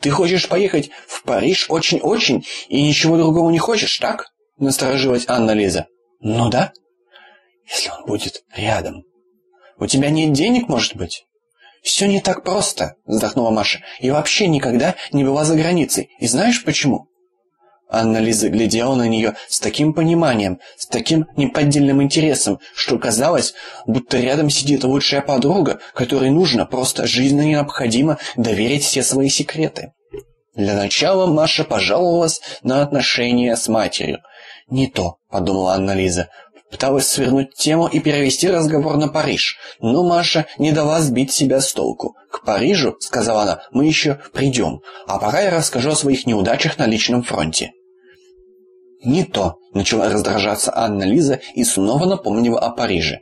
Ты хочешь поехать в Париж очень-очень и ничего другого не хочешь, так? Насторожилась Анна-Лиза. Ну да. Если он будет рядом. У тебя нет денег, может быть? «Все не так просто», — вздохнула Маша. «И вообще никогда не была за границей. И знаешь почему?» Анна-Лиза глядела на нее с таким пониманием, с таким неподдельным интересом, что казалось, будто рядом сидит лучшая подруга, которой нужно просто жизненно необходимо доверить все свои секреты. Для начала Маша пожаловалась на отношения с матерью. «Не то», — подумала Анна-Лиза, Пыталась свернуть тему и перевести разговор на Париж, но Маша не дала сбить себя с толку. «К Парижу, — сказала она, — мы еще придем, а пока я расскажу о своих неудачах на личном фронте». «Не то», — начала раздражаться Анна Лиза и снова напомнила о Париже.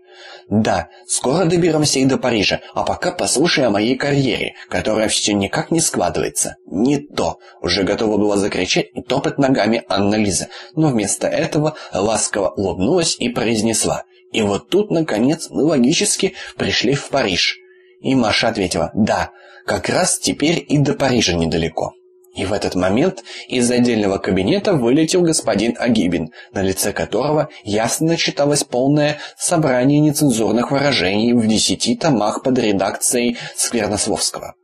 «Да, скоро доберемся и до Парижа, а пока послушай о моей карьере, которая все никак не складывается. Не то!» — уже готова была закричать и топать ногами Анна Лиза, но вместо этого ласково улыбнулась и произнесла. «И вот тут, наконец, мы логически пришли в Париж». И Маша ответила «Да, как раз теперь и до Парижа недалеко». И в этот момент из отдельного кабинета вылетел господин Агибин, на лице которого ясно читалось полное собрание нецензурных выражений в десяти томах под редакцией Сквернословского.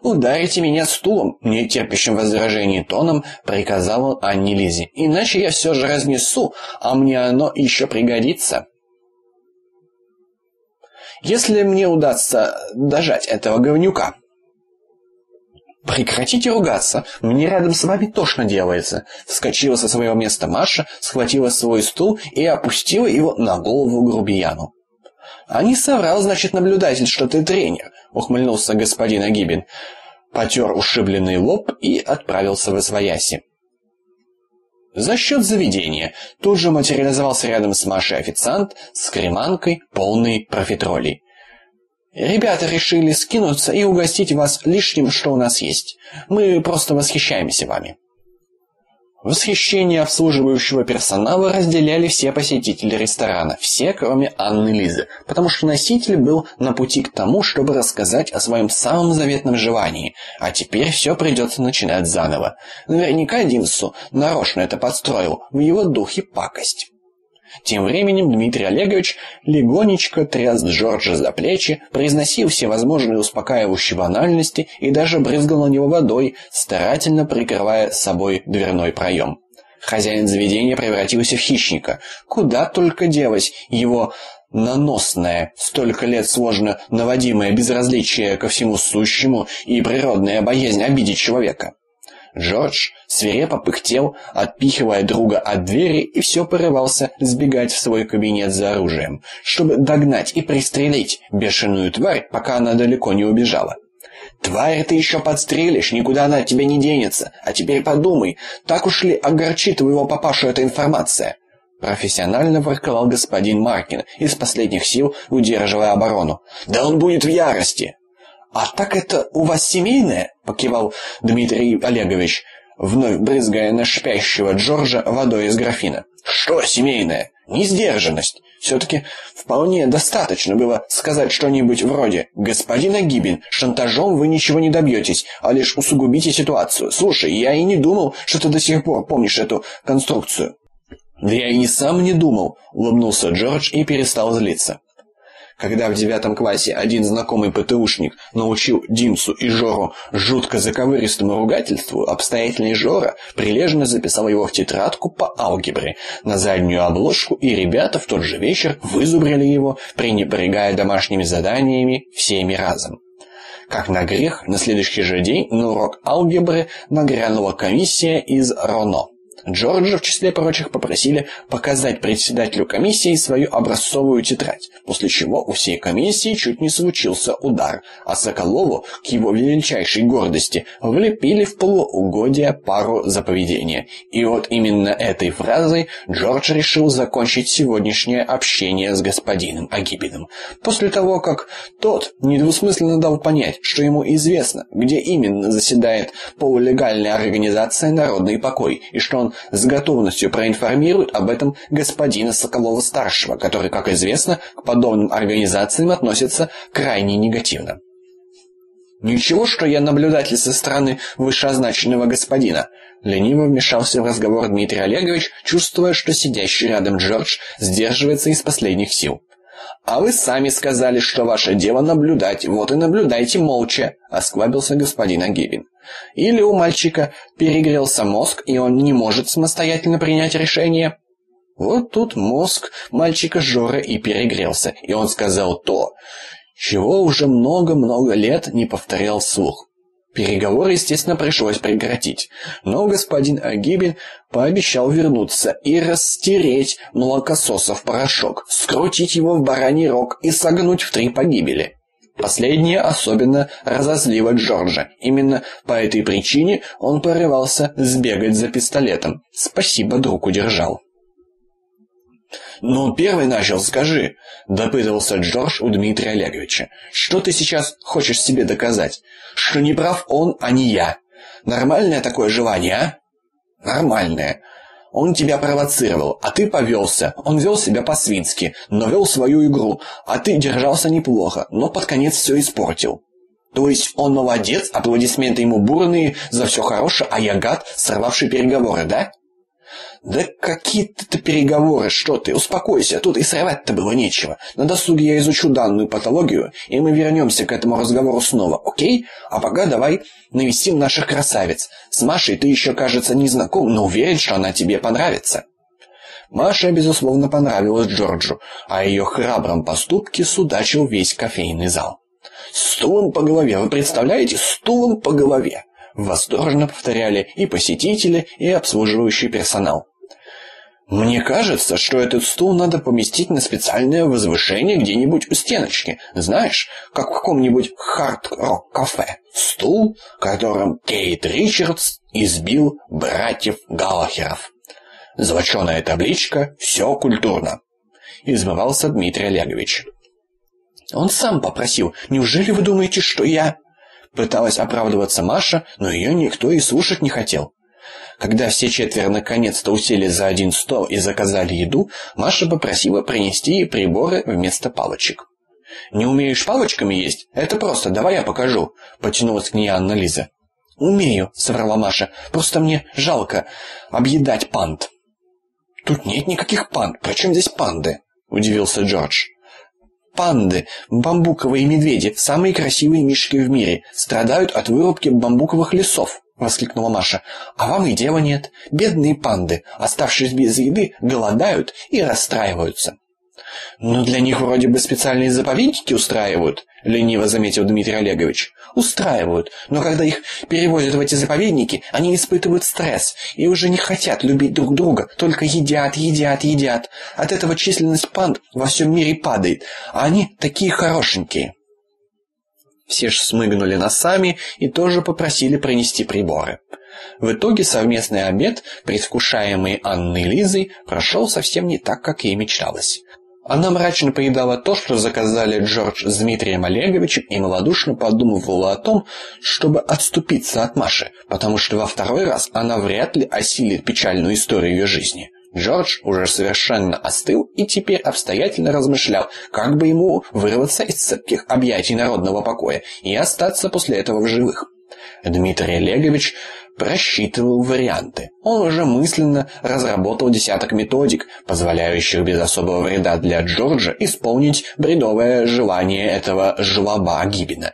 «Ударите меня стулом», — нетерпящим возражений тоном приказал он Анне Лизе. «Иначе я все же разнесу, а мне оно еще пригодится». «Если мне удастся дожать этого говнюка», «Прекратите ругаться! Мне рядом с вами тошно делается!» Вскочила со своего места Маша, схватила свой стул и опустила его на голову грубияну. «А не соврал, значит, наблюдатель, что ты тренер!» — ухмыльнулся господин Агибин. Потер ушибленный лоб и отправился в освояси. За счет заведения тут же материализовался рядом с Машей официант с креманкой, полной профитролей. Ребята решили скинуться и угостить вас лишним, что у нас есть. Мы просто восхищаемся вами. Восхищение обслуживающего персонала разделяли все посетители ресторана, все, кроме Анны Лизы, потому что носитель был на пути к тому, чтобы рассказать о своем самом заветном желании, а теперь все придется начинать заново. Наверняка Димсу нарочно это подстроил, в его духе пакость. Тем временем Дмитрий Олегович легонечко тряс Джорджа за плечи, произносил всевозможные успокаивающие банальности и даже брызгал на него водой, старательно прикрывая собой дверной проем. Хозяин заведения превратился в хищника. Куда только делось его наносное, столько лет сложно наводимое безразличие ко всему сущему и природная боязнь обидеть человека. Джордж свирепо пыхтел, отпихивая друга от двери и все порывался сбегать в свой кабинет за оружием, чтобы догнать и пристрелить бешеную тварь, пока она далеко не убежала. «Тварь ты еще подстрелишь, никуда она от тебя не денется. А теперь подумай, так уж ли огорчит твоего папашу эта информация?» Профессионально ворковал господин Маркин, из последних сил удерживая оборону. «Да он будет в ярости!» «А так это у вас семейное?» — покивал Дмитрий Олегович, вновь брызгая на шпящего Джорджа водой из графина. «Что семейное? Несдержанность. Все-таки вполне достаточно было сказать что-нибудь вроде «Господин Агибин, шантажом вы ничего не добьетесь, а лишь усугубите ситуацию. Слушай, я и не думал, что ты до сих пор помнишь эту конструкцию». «Да я и сам не думал», — улыбнулся Джордж и перестал злиться. Когда в девятом классе один знакомый ПТУшник научил Димсу и Жору жутко заковыристому ругательству, обстоятельный Жора прилежно записал его в тетрадку по алгебре на заднюю обложку, и ребята в тот же вечер вызубрили его, пренебрегая домашними заданиями всеми разом. Как на грех, на следующий же день на урок алгебры нагрянула комиссия из РОНО. Джорджа, в числе прочих, попросили показать председателю комиссии свою образцовую тетрадь, после чего у всей комиссии чуть не случился удар, а Соколову, к его величайшей гордости, влепили в полуугодие пару за поведение. И вот именно этой фразой Джордж решил закончить сегодняшнее общение с господином Агибиным. После того, как тот недвусмысленно дал понять, что ему известно, где именно заседает полулегальная организация «Народный покой», и что он с готовностью проинформирует об этом господина Соколова-старшего, который, как известно, к подобным организациям относится крайне негативно. Ничего, что я наблюдатель со стороны вышеозначенного господина. Лениво вмешался в разговор Дмитрий Олегович, чувствуя, что сидящий рядом Джордж сдерживается из последних сил. А вы сами сказали, что ваше дело наблюдать, вот и наблюдайте молча, осклабился господин Агибин. Или у мальчика перегрелся мозг, и он не может самостоятельно принять решение. Вот тут мозг мальчика Жора и перегрелся, и он сказал то, чего уже много-много лет не повторял вслух. Переговоры, естественно, пришлось прекратить, но господин Агибин пообещал вернуться и растереть молокососа в порошок, скрутить его в бараний рог и согнуть в три погибели. Последнее особенно разозлило Джорджа. Именно по этой причине он порывался сбегать за пистолетом. Спасибо, друг удержал. «Ну, первый начал, скажи», — допытывался Джордж у Дмитрия Олеговича. «Что ты сейчас хочешь себе доказать? Что не прав он, а не я. Нормальное такое желание, а?» «Нормальное. Он тебя провоцировал, а ты повелся. Он вел себя по-свински, но вел свою игру, а ты держался неплохо, но под конец все испортил». То есть он молодец, аплодисменты ему бурные за все хорошее, а я гад, сорвавший переговоры, да? «Да какие-то переговоры, что ты, успокойся, тут и срывать-то было нечего. На досуге я изучу данную патологию, и мы вернемся к этому разговору снова, окей? А пока давай навестим наших красавиц. С Машей ты еще, кажется, не знаком, но уверен, что она тебе понравится». Маша, безусловно, понравилась Джорджу, а ее храбром поступке судачил весь кофейный зал. «Стулом по голове, вы представляете? Стулом по голове!» Восторженно повторяли и посетители, и обслуживающий персонал. Мне кажется, что этот стул надо поместить на специальное возвышение где-нибудь у стеночки. Знаешь, как в каком-нибудь хард-рок-кафе. Стул, которым Кейт Ричардс избил братьев Галлахеров. Золоченая табличка «Все культурно». Измывался Дмитрий Олегович. Он сам попросил. Неужели вы думаете, что я... Пыталась оправдываться Маша, но ее никто и слушать не хотел. Когда все четверо наконец-то усели за один стол и заказали еду, Маша попросила принести ей приборы вместо палочек. «Не умеешь палочками есть? Это просто, давай я покажу», — потянулась к ней Анна Лиза. «Умею», — соврала Маша, — «просто мне жалко объедать панд». «Тут нет никаких панд. Причем здесь панды?» — удивился Джордж. Панды, бамбуковые медведи, самые красивые мишки в мире, страдают от вырубки бамбуковых лесов. — воскликнула Маша. «А вам и дела нет. Бедные панды, оставшись без еды, голодают и расстраиваются». «Но для них вроде бы специальные заповедники устраивают», — лениво заметил Дмитрий Олегович. «Устраивают, но когда их перевозят в эти заповедники, они испытывают стресс и уже не хотят любить друг друга, только едят, едят, едят. От этого численность панд во всем мире падает, а они такие хорошенькие». Все ж смыгнули носами и тоже попросили принести приборы. В итоге совместный обед, предвкушаемый Анной Лизой, прошел совсем не так, как ей мечталось. Она мрачно поедала то, что заказали Джордж с Дмитрием Олеговичем, и малодушно подумывала о том, чтобы отступиться от Маши, потому что во второй раз она вряд ли осилит печальную историю ее жизни. Джордж уже совершенно остыл и теперь обстоятельно размышлял, как бы ему вырваться из цепких объятий народного покоя и остаться после этого в живых. Дмитрий Олегович просчитывал варианты. Он уже мысленно разработал десяток методик, позволяющих без особого вреда для Джорджа исполнить бредовое желание этого жлоба Гибина.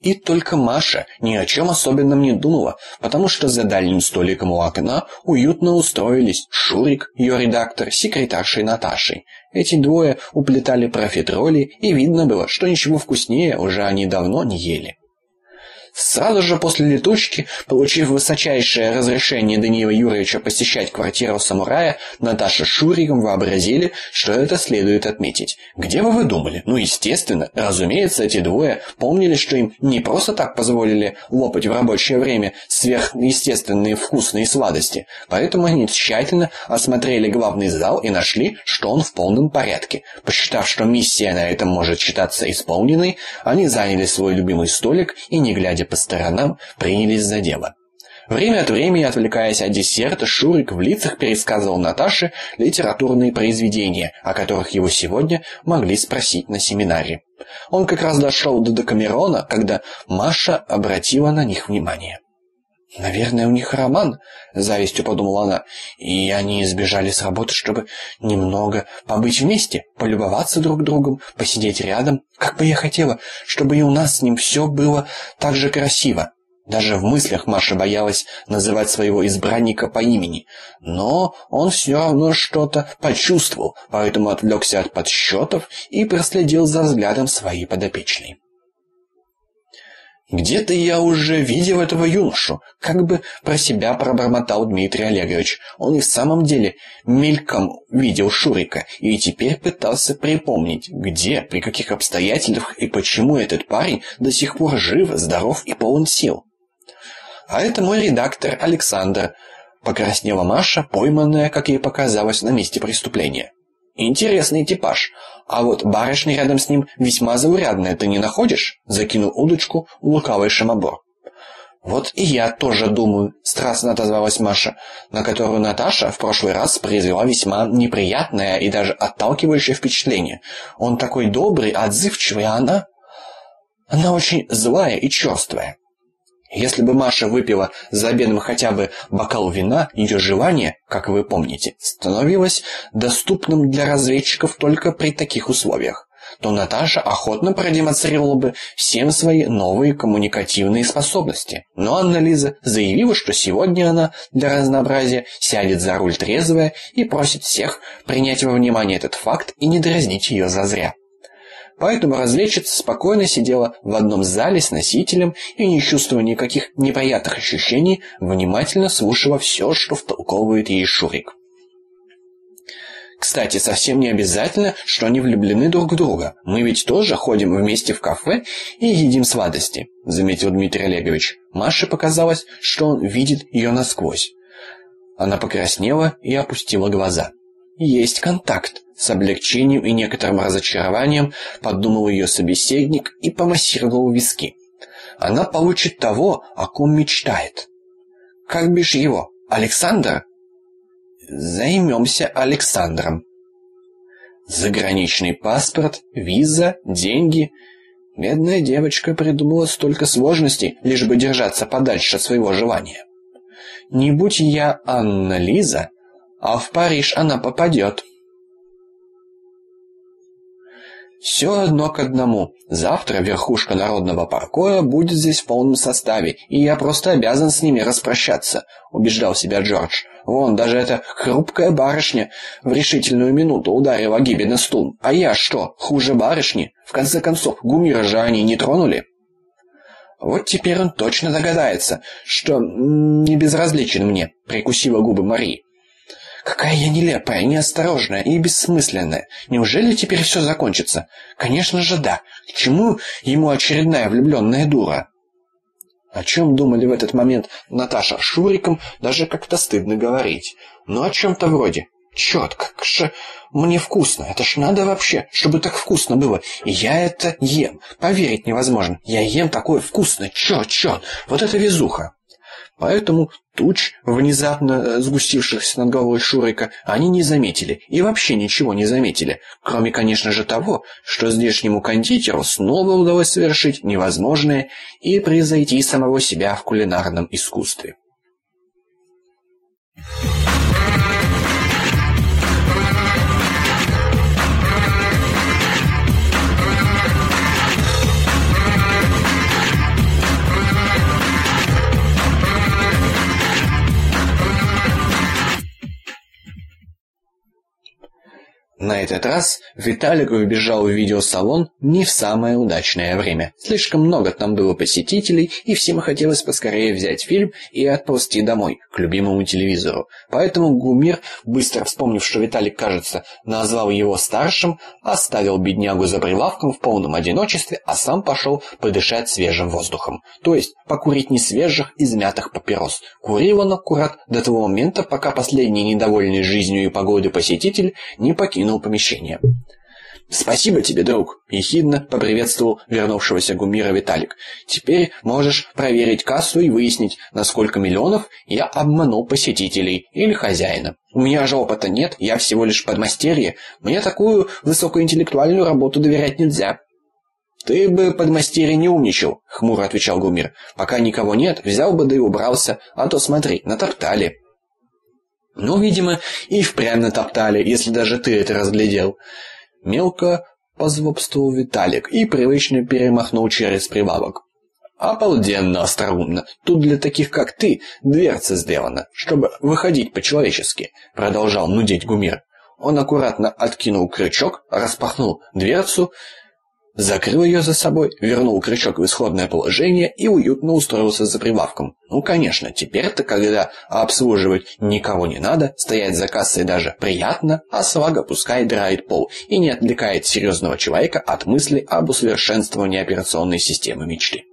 И только Маша ни о чем особенном не думала, потому что за дальним столиком у окна уютно устроились Шурик, ее редактор, секретаршей Наташей. Эти двое уплетали профитроли, и видно было, что ничего вкуснее уже они давно не ели. Сразу же после летучки, получив высочайшее разрешение Даниила Юрьевича посещать квартиру самурая, Наташа с Шуриком вообразили, что это следует отметить. Где бы вы думали? Ну, естественно, разумеется, эти двое помнили, что им не просто так позволили лопать в рабочее время сверхъестественные вкусные сладости, поэтому они тщательно осмотрели главный зал и нашли, что он в полном порядке. Посчитав, что миссия на этом может считаться исполненной, они заняли свой любимый столик и, не глядя по сторонам, принялись за дело. Время от времени, отвлекаясь от десерта, Шурик в лицах пересказывал Наташе литературные произведения, о которых его сегодня могли спросить на семинаре. Он как раз дошел до Декамерона, когда Маша обратила на них внимание. «Наверное, у них роман», — завистью подумала она, «и они сбежали с работы, чтобы немного побыть вместе, полюбоваться друг другом, посидеть рядом. Как бы я хотела, чтобы и у нас с ним все было так же красиво». Даже в мыслях Маша боялась называть своего избранника по имени, но он все равно что-то почувствовал, поэтому отвлекся от подсчетов и проследил за взглядом своей подопечной. «Где-то я уже видел этого юношу», — как бы про себя пробормотал Дмитрий Олегович. Он и в самом деле мельком видел Шурика и теперь пытался припомнить, где, при каких обстоятельствах и почему этот парень до сих пор жив, здоров и полон сил. «А это мой редактор Александр», — покраснела Маша, пойманная, как ей показалось, на месте преступления. «Интересный типаж. А вот барышня рядом с ним весьма заурядная, ты не находишь?» — закинул удочку лукавый шамобор. «Вот и я тоже думаю», — страстно отозвалась Маша, на которую Наташа в прошлый раз произвела весьма неприятное и даже отталкивающее впечатление. «Он такой добрый, отзывчивый, а она...» «Она очень злая и черствая. Если бы Маша выпила за обедом хотя бы бокал вина, ее желание, как вы помните, становилось доступным для разведчиков только при таких условиях то Наташа охотно продемонстрировала бы всем свои новые коммуникативные способности. Но Анна-Лиза заявила, что сегодня она для разнообразия сядет за руль трезвая и просит всех принять во внимание этот факт и не дразнить ее зазря. Поэтому разведчица спокойно сидела в одном зале с носителем и, не чувствуя никаких неприятных ощущений, внимательно слушала все, что втолковывает ей Шурик. Кстати, совсем не обязательно, что они влюблены друг в друга. Мы ведь тоже ходим вместе в кафе и едим сладости, заметил Дмитрий Олегович. Маше показалось, что он видит ее насквозь. Она покраснела и опустила глаза. Есть контакт, с облегчением и некоторым разочарованием подумал ее собеседник и помассировал виски. Она получит того, о ком мечтает. Как бишь его? Александр? Займемся Александром. Заграничный паспорт, виза, деньги. Бедная девочка придумала столько сложностей, лишь бы держаться подальше от своего желания. Не будь я Анна Лиза, а в Париж она попадет. Все одно к одному. Завтра верхушка народного покоя будет здесь в полном составе, и я просто обязан с ними распрощаться, убеждал себя Джордж. Вон, даже эта хрупкая барышня в решительную минуту ударила Гиби на стул. А я что, хуже барышни? В конце концов, Гумира же они не тронули. Вот теперь он точно догадается, что не безразличен мне, прикусила губы Мари. Какая я нелепая, неосторожная и бессмысленная. Неужели теперь все закончится? Конечно же, да. К чему ему очередная влюбленная дура? О чем думали в этот момент Наташа Шуриком, даже как-то стыдно говорить. Но о чем-то вроде. Черт, как же мне вкусно. Это ж надо вообще, чтобы так вкусно было. И я это ем. Поверить невозможно. Я ем такое вкусное. Черт, черт. Вот это везуха. Поэтому туч, внезапно э, сгустившихся над головой Шурика, они не заметили и вообще ничего не заметили, кроме, конечно же, того, что здешнему кондитеру снова удалось совершить невозможное и превзойти самого себя в кулинарном искусстве. На этот раз Виталик убежал в видеосалон не в самое удачное время. Слишком много там было посетителей, и всем хотелось поскорее взять фильм и отползти домой, к любимому телевизору. Поэтому Гумир, быстро вспомнив, что Виталик, кажется, назвал его старшим, оставил беднягу за прилавком в полном одиночестве, а сам пошел подышать свежим воздухом. То есть покурить не свежих, измятых папирос. Курил он аккурат до того момента, пока последний недовольный жизнью и погодой посетитель не покинул покинул помещение. «Спасибо тебе, друг!» — ехидно поприветствовал вернувшегося Гумира Виталик. «Теперь можешь проверить кассу и выяснить, на сколько миллионов я обманул посетителей или хозяина. У меня же опыта нет, я всего лишь подмастерье. Мне такую высокоинтеллектуальную работу доверять нельзя». «Ты бы, подмастерье, не умничал», — хмуро отвечал Гумир. «Пока никого нет, взял бы да и убрался, а то, смотри, натоптали». «Ну, видимо, и впрямь натоптали, если даже ты это разглядел». Мелко позлобствовал Виталик и привычно перемахнул через прибавок. «Обалденно остроумно. Тут для таких, как ты, дверца сделана, чтобы выходить по-человечески», — продолжал нудеть Гумир. Он аккуратно откинул крючок, распахнул дверцу Закрыл ее за собой, вернул крючок в исходное положение и уютно устроился за прилавком. Ну, конечно, теперь-то, когда обслуживать никого не надо, стоять за кассой даже приятно, а свага пускай драет пол и не отвлекает серьезного человека от мысли об усовершенствовании операционной системы мечты.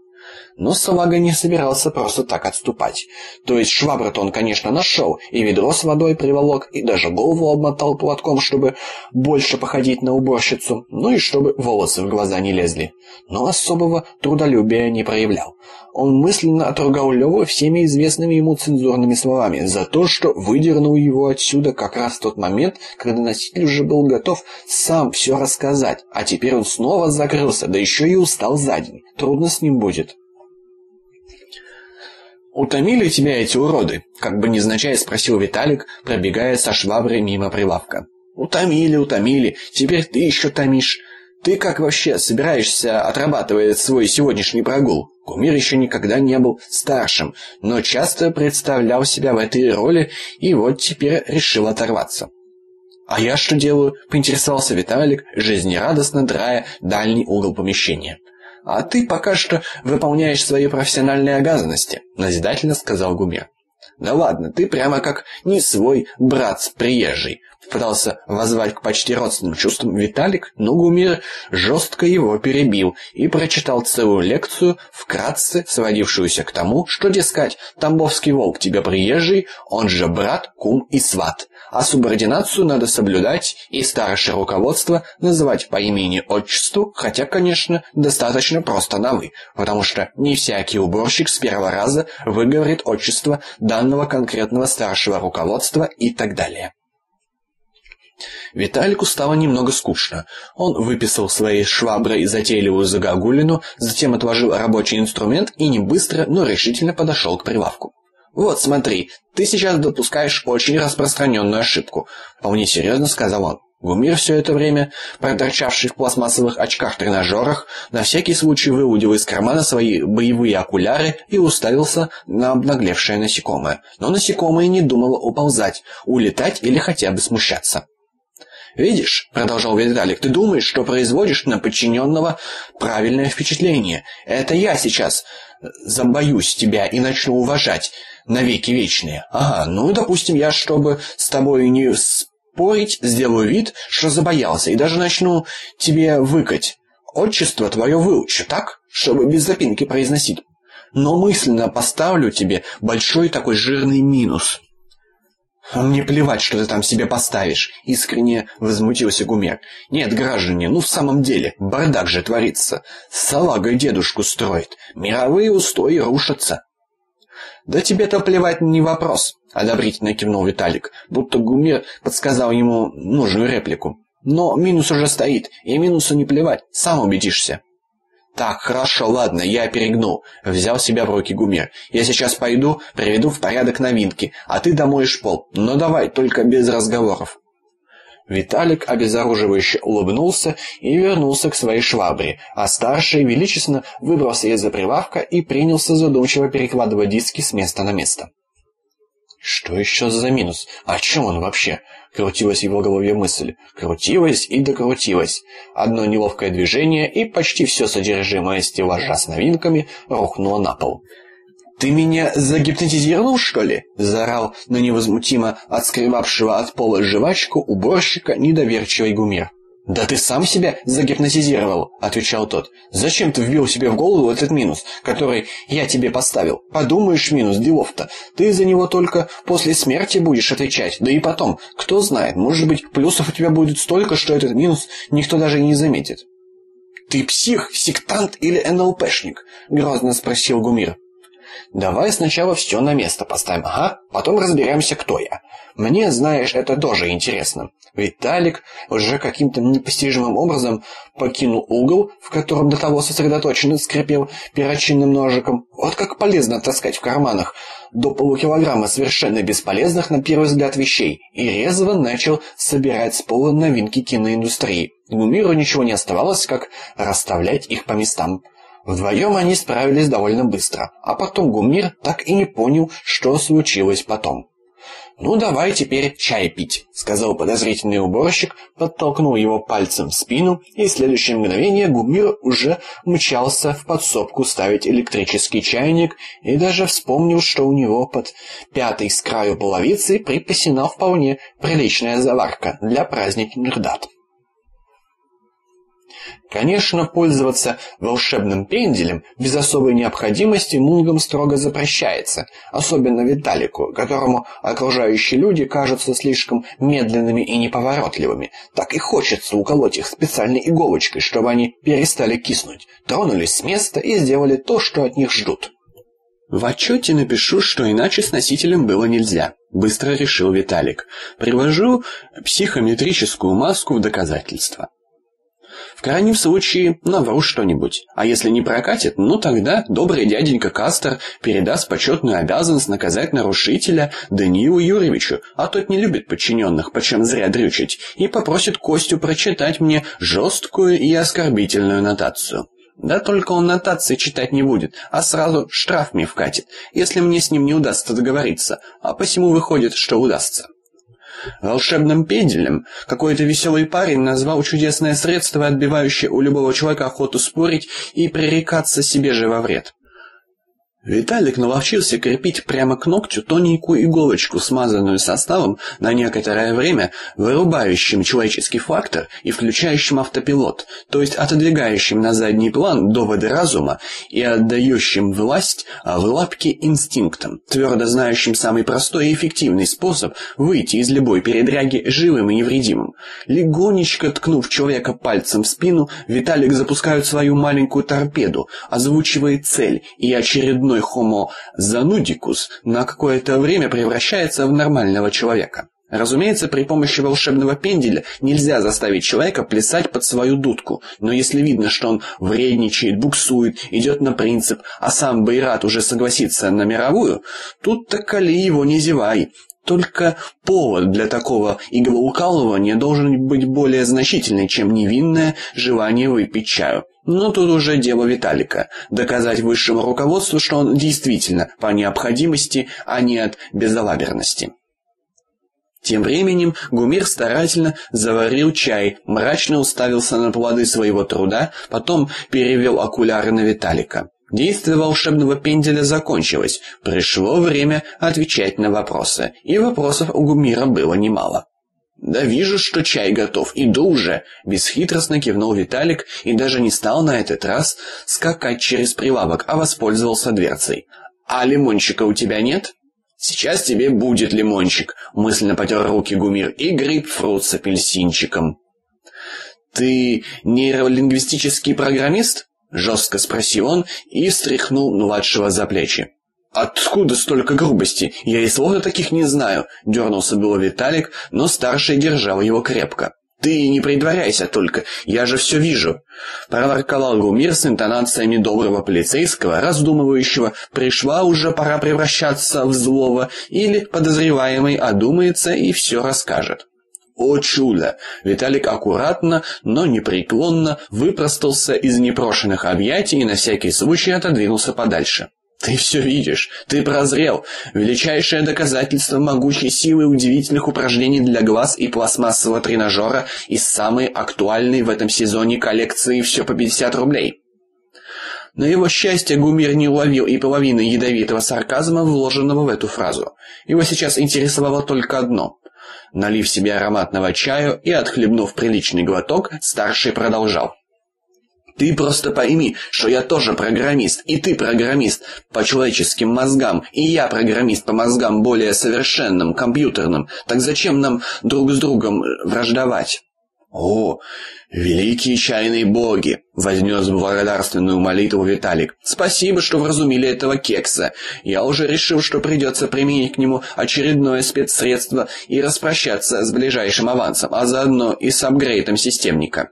Но салага не собирался просто так отступать. То есть швабру-то он, конечно, нашел, и ведро с водой приволок, и даже голову обмотал платком, чтобы больше походить на уборщицу, ну и чтобы волосы в глаза не лезли. Но особого трудолюбия не проявлял. Он мысленно отругал Леву всеми известными ему цензурными словами за то, что выдернул его отсюда как раз в тот момент, когда носитель уже был готов сам все рассказать, а теперь он снова закрылся, да еще и устал за день. Трудно с ним будет. «Утомили тебя эти уроды?» — как бы незначай спросил Виталик, пробегая со шваброй мимо прилавка. «Утомили, утомили. Теперь ты еще томишь. Ты как вообще собираешься отрабатывать свой сегодняшний прогул?» Кумир еще никогда не был старшим, но часто представлял себя в этой роли и вот теперь решил оторваться. «А я что делаю?» — поинтересовался Виталик, жизнерадостно драя дальний угол помещения. «А ты пока что выполняешь свои профессиональные обязанности», — назидательно сказал Гумер. «Да ладно, ты прямо как не свой брат приезжий», — пытался воззвать к почти родственным чувствам Виталик, но Гумир жестко его перебил и прочитал целую лекцию, вкратце сводившуюся к тому, что, дескать, Тамбовский волк тебе приезжий, он же брат, кум и сват, а субординацию надо соблюдать и старшее руководство называть по имени-отчеству, хотя, конечно, достаточно просто на «вы», потому что не всякий уборщик с первого раза выговорит отчество данного конкретного старшего руководства и так далее. Виталику стало немного скучно. Он выписал своей шваброй затейливую загогулину, затем отложил рабочий инструмент и не быстро, но решительно подошел к прилавку. «Вот, смотри, ты сейчас допускаешь очень распространенную ошибку», — вполне серьезно сказал он. Гумир все это время, проторчавший в пластмассовых очках-тренажерах, на всякий случай выудил из кармана свои боевые окуляры и уставился на обнаглевшее насекомое. Но насекомое не думало уползать, улетать или хотя бы смущаться. «Видишь», — продолжал Виталик, — «ты думаешь, что производишь на подчиненного правильное впечатление. Это я сейчас забоюсь тебя и начну уважать навеки вечные. Ага, ну, допустим, я, чтобы с тобой не спорить, сделаю вид, что забоялся, и даже начну тебе выкать. Отчество твое выучу, так? Чтобы без запинки произносить. Но мысленно поставлю тебе большой такой жирный минус. «Мне плевать, что ты там себе поставишь», — искренне возмутился Гумер. «Нет, граждане, ну в самом деле, бардак же творится. Салага дедушку строит. Мировые устои рушатся». «Да тебе-то плевать не вопрос», — одобрительно кивнул Виталик, будто Гумер подсказал ему нужную реплику. «Но минус уже стоит, и минусу не плевать, сам убедишься». «Так, хорошо, ладно, я перегнул», — взял себя в руки Гумер. «Я сейчас пойду, приведу в порядок новинки, а ты домоешь пол. Но давай, только без разговоров». Виталик обезоруживающе улыбнулся и вернулся к своей швабре, а старший величественно выбрался из-за прилавка и принялся задумчиво перекладывать диски с места на место. Что еще за минус? О чем он вообще? Крутилась в его голове мысль. Крутилась и докрутилась. Одно неловкое движение, и почти все содержимое стеллажа с новинками рухнуло на пол. «Ты меня загипнотизировал, что ли?» — заорал на невозмутимо отскребавшего от пола жвачку уборщика недоверчивый гумер. «Да ты сам себя загипнотизировал», — отвечал тот. «Зачем ты вбил себе в голову этот минус, который я тебе поставил? Подумаешь, минус, делов-то. Ты за него только после смерти будешь отвечать. Да и потом, кто знает, может быть, плюсов у тебя будет столько, что этот минус никто даже не заметит». «Ты псих, сектант или НЛПшник?» — грозно спросил Гумир. Давай сначала все на место поставим, ага, потом разберемся, кто я. Мне, знаешь, это тоже интересно. Виталик уже каким-то непостижимым образом покинул угол, в котором до того сосредоточенно скрипел перочинным ножиком. Вот как полезно таскать в карманах до полукилограмма совершенно бесполезных на первый взгляд вещей, и резво начал собирать с пола новинки киноиндустрии. Гумиру ничего не оставалось, как расставлять их по местам. Вдвоем они справились довольно быстро, а потом Гумир так и не понял, что случилось потом. «Ну, давай теперь чай пить», — сказал подозрительный уборщик, подтолкнул его пальцем в спину, и в следующее мгновение Гумир уже мчался в подсобку ставить электрический чайник и даже вспомнил, что у него под пятой с краю половицы припасена вполне приличная заварка для праздничных дат. Конечно, пользоваться волшебным пенделем без особой необходимости Мунгам строго запрещается, особенно Виталику, которому окружающие люди кажутся слишком медленными и неповоротливыми. Так и хочется уколоть их специальной иголочкой, чтобы они перестали киснуть, тронулись с места и сделали то, что от них ждут. «В отчете напишу, что иначе с носителем было нельзя», — быстро решил Виталик. «Привожу психометрическую маску в доказательство». Крайнем случае, навру что-нибудь. А если не прокатит, ну тогда добрый дяденька Кастер передаст почетную обязанность наказать нарушителя Даниилу Юрьевичу, а тот не любит подчиненных, почем зря дрючить, и попросит Костю прочитать мне жесткую и оскорбительную нотацию. Да только он нотации читать не будет, а сразу штраф мне вкатит, если мне с ним не удастся договориться, а посему выходит, что удастся. Волшебным пенделем какой-то веселый парень назвал чудесное средство, отбивающее у любого человека охоту спорить и пререкаться себе же во вред. Виталик наловчился крепить прямо к ногтю тоненькую иголочку, смазанную составом на некоторое время, вырубающим человеческий фактор и включающим автопилот, то есть отодвигающим на задний план доводы разума и отдающим власть а в лапки инстинктам, твердо знающим самый простой и эффективный способ выйти из любой передряги живым и невредимым. Легонечко ткнув человека пальцем в спину, Виталик запускает свою маленькую торпеду, озвучивает цель и очередной больной Homo занудикус на какое-то время превращается в нормального человека. Разумеется, при помощи волшебного пенделя нельзя заставить человека плясать под свою дудку, но если видно, что он вредничает, буксует, идет на принцип, а сам бы уже согласиться на мировую, тут-то коли его не зевай. Только повод для такого иглоукалывания должен быть более значительный, чем невинное желание выпить чаю. Но тут уже дело Виталика. Доказать высшему руководству, что он действительно по необходимости, а не от безалаберности. Тем временем Гумир старательно заварил чай, мрачно уставился на плоды своего труда, потом перевел окуляры на Виталика. Действие волшебного пенделя закончилось. Пришло время отвечать на вопросы. И вопросов у Гумира было немало. «Да вижу, что чай готов. Иду уже!» Бесхитростно кивнул Виталик и даже не стал на этот раз скакать через прилавок, а воспользовался дверцей. «А лимончика у тебя нет?» «Сейчас тебе будет лимончик», — мысленно потер руки Гумир, «и грейпфрут с апельсинчиком». «Ты нейролингвистический программист?» — жестко спросил он и встряхнул младшего за плечи. «Откуда столько грубости? Я и слова таких не знаю», — дернулся было Виталик, но старший держал его крепко. «Ты не притворяйся только, я же все вижу!» Проворковал Гумир с интонациями доброго полицейского, раздумывающего, пришла уже пора превращаться в злого, или подозреваемый одумается и все расскажет. О чудо! Виталик аккуратно, но непреклонно выпростался из непрошенных объятий и на всякий случай отодвинулся подальше. Ты все видишь, ты прозрел. Величайшее доказательство могучей силы удивительных упражнений для глаз и пластмассового тренажера из самой актуальной в этом сезоне коллекции «Все по 50 рублей». На его счастье Гумир не уловил и половины ядовитого сарказма, вложенного в эту фразу. Его сейчас интересовало только одно. Налив себе ароматного чаю и отхлебнув приличный глоток, старший продолжал. Ты просто пойми, что я тоже программист, и ты программист по человеческим мозгам, и я программист по мозгам более совершенным, компьютерным. Так зачем нам друг с другом враждовать? О, великие чайные боги, вознес благодарственную молитву Виталик. Спасибо, что вразумили этого кекса. Я уже решил, что придется применить к нему очередное спецсредство и распрощаться с ближайшим авансом, а заодно и с апгрейдом системника.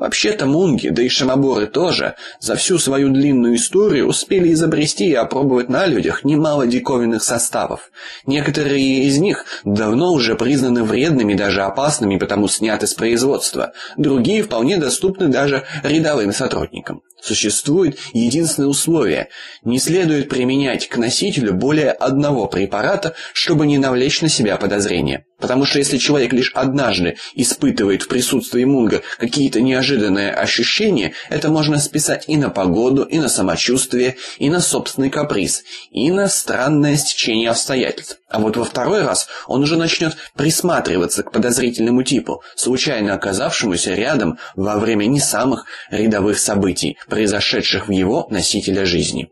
Вообще-то мунги, да и шамоборы тоже, за всю свою длинную историю успели изобрести и опробовать на людях немало диковинных составов. Некоторые из них давно уже признаны вредными, даже опасными, потому сняты с производства. Другие вполне доступны даже рядовым сотрудникам. Существует единственное условие: не следует применять к носителю более одного препарата, чтобы не навлечь на себя подозрения. Потому что если человек лишь однажды испытывает в присутствии мунга какие-то неожиданные ощущения, это можно списать и на погоду, и на самочувствие, и на собственный каприз, и на странное стечение обстоятельств. А вот во второй раз он уже начнет присматриваться к подозрительному типу, случайно оказавшемуся рядом во время не самых рядовых событий, произошедших в его носителя жизни.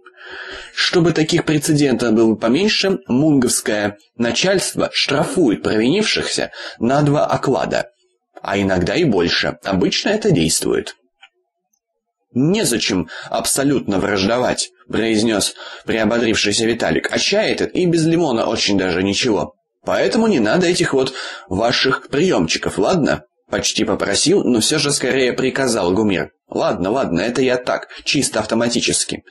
Чтобы таких прецедентов было поменьше, мунговское начальство штрафует провинившихся на два оклада, а иногда и больше. Обычно это действует. «Незачем абсолютно враждовать», — произнес приободрившийся Виталик. «А чай этот и без лимона очень даже ничего. Поэтому не надо этих вот ваших приемчиков, ладно?» Почти попросил, но все же скорее приказал Гумир. Ладно, ладно, это я так, чисто автоматически.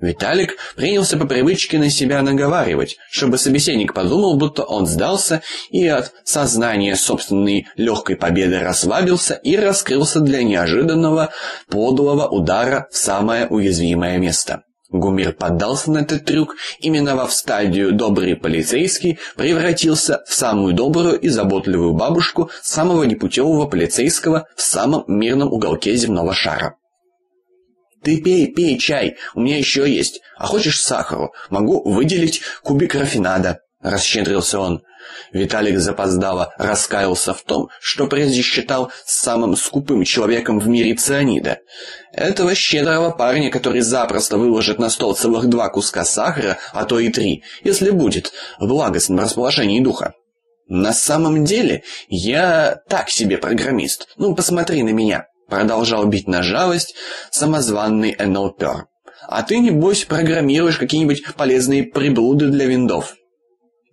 Виталик принялся по привычке на себя наговаривать, чтобы собеседник подумал, будто он сдался и от сознания собственной легкой победы расслабился и раскрылся для неожиданного подлого удара в самое уязвимое место. Гумир поддался на этот трюк и, миновав стадию «добрый полицейский», превратился в самую добрую и заботливую бабушку самого непутевого полицейского в самом мирном уголке земного шара. «Ты пей, пей чай, у меня еще есть. А хочешь сахару? Могу выделить кубик рафинада», — расщедрился он. Виталик запоздало раскаялся в том, что прежде считал самым скупым человеком в мире цианида. Этого щедрого парня, который запросто выложит на стол целых два куска сахара, а то и три, если будет в благостном расположении духа. На самом деле, я так себе программист. Ну, посмотри на меня, продолжал бить на жалость самозванный НЛПер. А ты небось программируешь какие-нибудь полезные приблуды для виндов.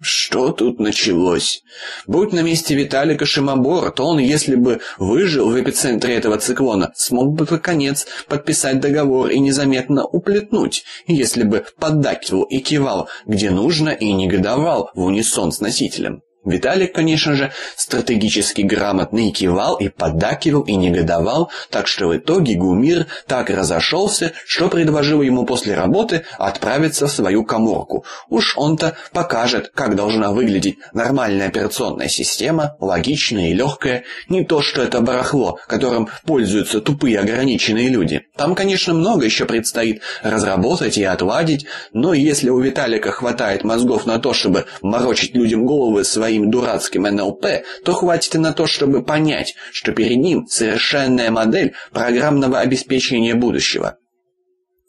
Что тут началось? Будь на месте Виталика Шимобора, то он, если бы выжил в эпицентре этого циклона, смог бы конец подписать договор и незаметно уплетнуть, если бы поддакивал и кивал, где нужно, и негодовал в унисон с носителем. Виталик, конечно же, стратегически грамотно и кивал, и поддакивал, и негодовал, так что в итоге Гумир так разошелся, что предложил ему после работы отправиться в свою каморку. Уж он-то покажет, как должна выглядеть нормальная операционная система, логичная и легкая, не то что это барахло, которым пользуются тупые ограниченные люди. Там, конечно, много еще предстоит разработать и отладить, но если у Виталика хватает мозгов на то, чтобы морочить людям головы своей своим дурацким НЛП, то хватит и на то, чтобы понять, что перед ним совершенная модель программного обеспечения будущего.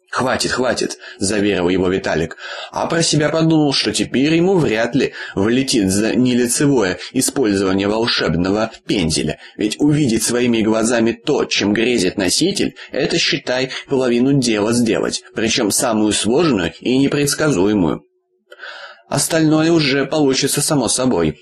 «Хватит, хватит», — заверил его Виталик, а про себя подумал, что теперь ему вряд ли влетит за нелицевое использование волшебного пензеля, ведь увидеть своими глазами то, чем грезит носитель, это, считай, половину дела сделать, причем самую сложную и непредсказуемую. Остальное уже получится само собой.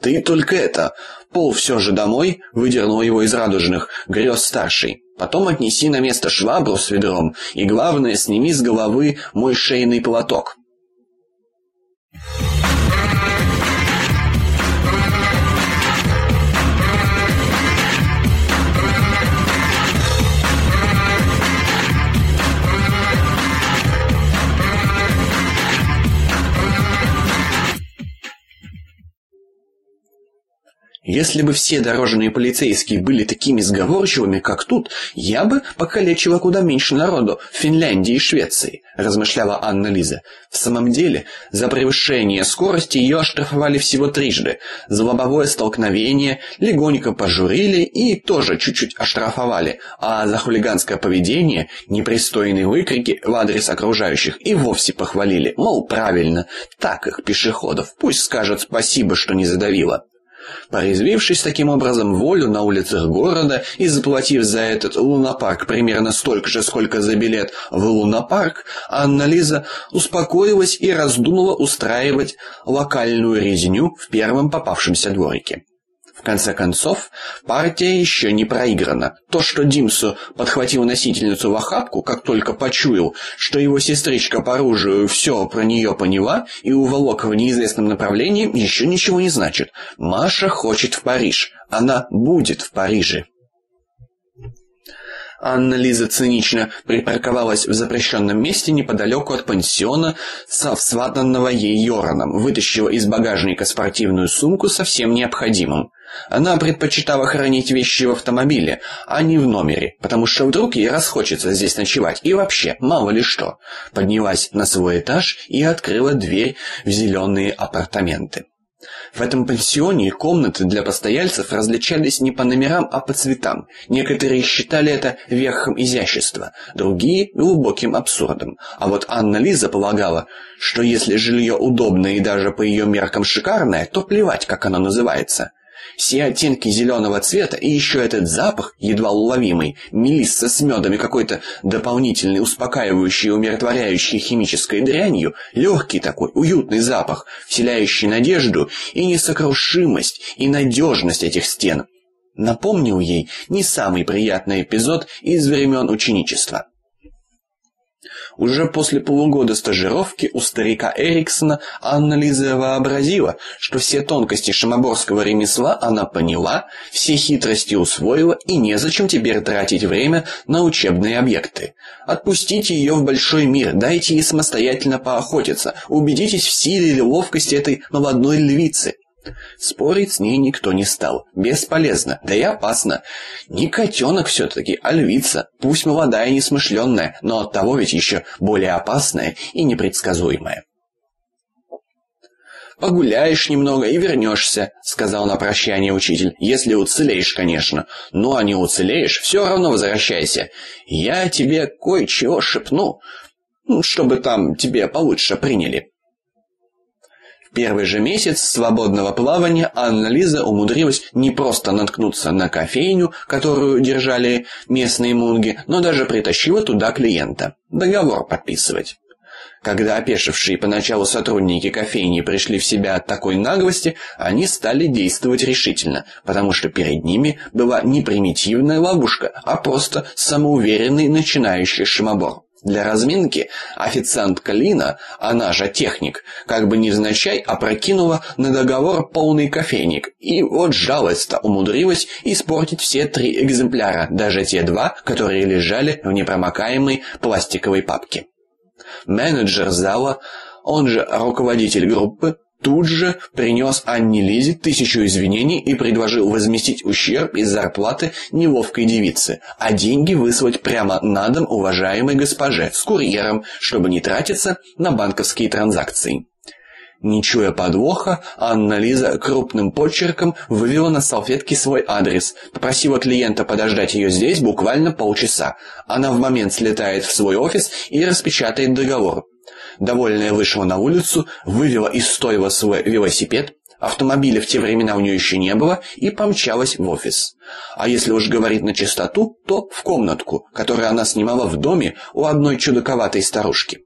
Ты только это, пол все же домой, выдернул его из радужных грез старший. Потом отнеси на место швабру с ведром, и главное, сними с головы мой шейный платок. Если бы все дорожные полицейские были такими сговорчивыми, как тут, я бы покалечила куда меньше народу в Финляндии и Швеции, размышляла Анна Лиза. В самом деле, за превышение скорости ее оштрафовали всего трижды. За лобовое столкновение легонько пожурили и тоже чуть-чуть оштрафовали, а за хулиганское поведение, непристойные выкрики в адрес окружающих и вовсе похвалили. Мол, правильно, так их пешеходов, пусть скажут спасибо, что не задавило. Порезвившись таким образом волю на улицах города и заплатив за этот лунопарк примерно столько же, сколько за билет в лунопарк, Анна Лиза успокоилась и раздумала устраивать локальную резню в первом попавшемся дворике. В конце концов, партия еще не проиграна. То, что Димсу подхватил носительницу в охапку, как только почуял, что его сестричка по оружию все про нее поняла и уволок в неизвестном направлении, еще ничего не значит. Маша хочет в Париж. Она будет в Париже. Анна Лиза цинично припарковалась в запрещенном месте неподалеку от пансиона со всватанного ей Йораном, вытащила из багажника спортивную сумку со всем необходимым. Она предпочитала хранить вещи в автомобиле, а не в номере, потому что вдруг ей расхочется здесь ночевать, и вообще, мало ли что. Поднялась на свой этаж и открыла дверь в зеленые апартаменты. В этом пансионе комнаты для постояльцев различались не по номерам, а по цветам. Некоторые считали это верхом изящества, другие – глубоким абсурдом. А вот Анна Лиза полагала, что если жилье удобное и даже по ее меркам шикарное, то плевать, как оно называется – все оттенки зеленого цвета и еще этот запах, едва уловимый, мелисса с медом и какой-то дополнительный, успокаивающий и умиротворяющий химической дрянью, легкий такой, уютный запах, вселяющий надежду и несокрушимость, и надежность этих стен. Напомнил ей не самый приятный эпизод из времен ученичества. Уже после полугода стажировки у старика Эриксона Анна Лиза вообразила, что все тонкости шимоборского ремесла она поняла, все хитрости усвоила и незачем теперь тратить время на учебные объекты. Отпустите ее в большой мир, дайте ей самостоятельно поохотиться, убедитесь в силе или ловкости этой молодой львицы. Спорить с ней никто не стал. Бесполезно, да и опасно. Не котенок все-таки, а львица. Пусть молодая и несмышленная, но оттого ведь еще более опасная и непредсказуемая. «Погуляешь немного и вернешься», — сказал на прощание учитель. «Если уцелеешь, конечно. Ну, а не уцелеешь, все равно возвращайся. Я тебе кое-чего шепну, чтобы там тебе получше приняли» первый же месяц свободного плавания Анна Лиза умудрилась не просто наткнуться на кофейню, которую держали местные мунги, но даже притащила туда клиента. Договор подписывать. Когда опешившие поначалу сотрудники кофейни пришли в себя от такой наглости, они стали действовать решительно, потому что перед ними была не примитивная ловушка, а просто самоуверенный начинающий шимобор. Для разминки официантка Лина, она же техник, как бы невзначай опрокинула на договор полный кофейник, и вот жалость-то умудрилась испортить все три экземпляра, даже те два, которые лежали в непромокаемой пластиковой папке. Менеджер зала, он же руководитель группы, тут же принес Анне Лизе тысячу извинений и предложил возместить ущерб из зарплаты неловкой девицы, а деньги выслать прямо на дом уважаемой госпоже с курьером, чтобы не тратиться на банковские транзакции. Не чуя подвоха, Анна Лиза крупным почерком вывела на салфетке свой адрес, попросила клиента подождать ее здесь буквально полчаса. Она в момент слетает в свой офис и распечатает договор. Довольная вышла на улицу, вывела из стойла свой велосипед, автомобиля в те времена у нее еще не было, и помчалась в офис. А если уж говорить на чистоту, то в комнатку, которую она снимала в доме у одной чудаковатой старушки.